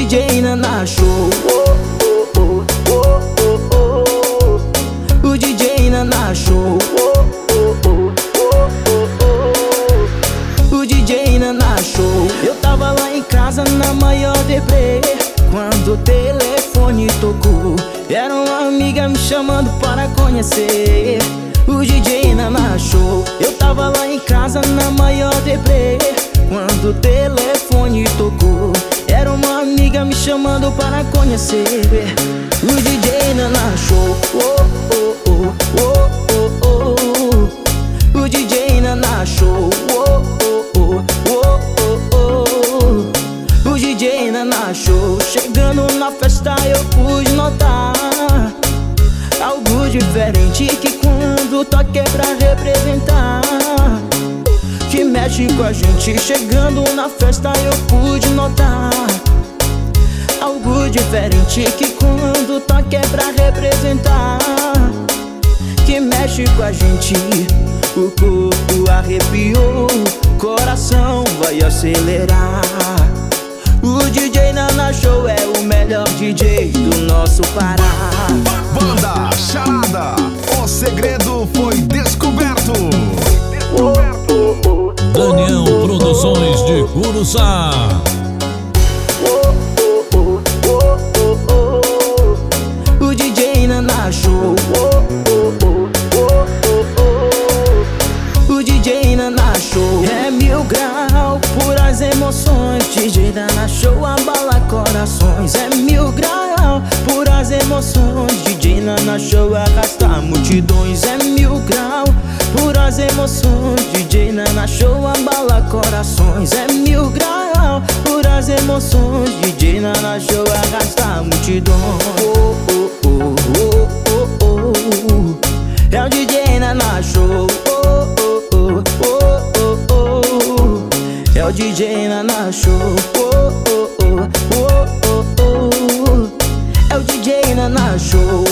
DJ Nana Show. O DJ Nana Show. O DJ Nana Show. Eu tava lá em casa na maior deprê Quando o telefone tocou Era uma amiga me chamando para conhecer. O DJ Nana Show. Eu tava lá em casa na maior deprê me chamando para conhecer. O DJ Nana Show. Oh, oh, oh, oh, oh, oh. O DJ Nana Show. Oh, oh, oh, oh, oh, oh. O DJ Show. Chegando na festa eu pude notar Algo diferente que quando toca é pra representar. Que mexe com a gente. Chegando na festa eu pude notar Algo diferente que quando toca é pra representar Que mexe com a gente O corpo arrepiou Coração vai acelerar O DJ Nana Show é o melhor DJ do nosso Pará Banda Charada, o segredo foi descoberto. Daniel Produções de Curuçá. O DJ Nana Show. É mil grau, puras emoções. DJ Nana Show abala corações. É mil grau, puras emoções. DJ Nana Show arrasta multidões. É mil grau, puras emoções. DJ Nana Show abala corações. É mil grau, puras emoções. DJ Nana Show arrasta multidões o DJ Nana Show. Oh, oh, oh, oh, oh, oh. É o DJ Nana Show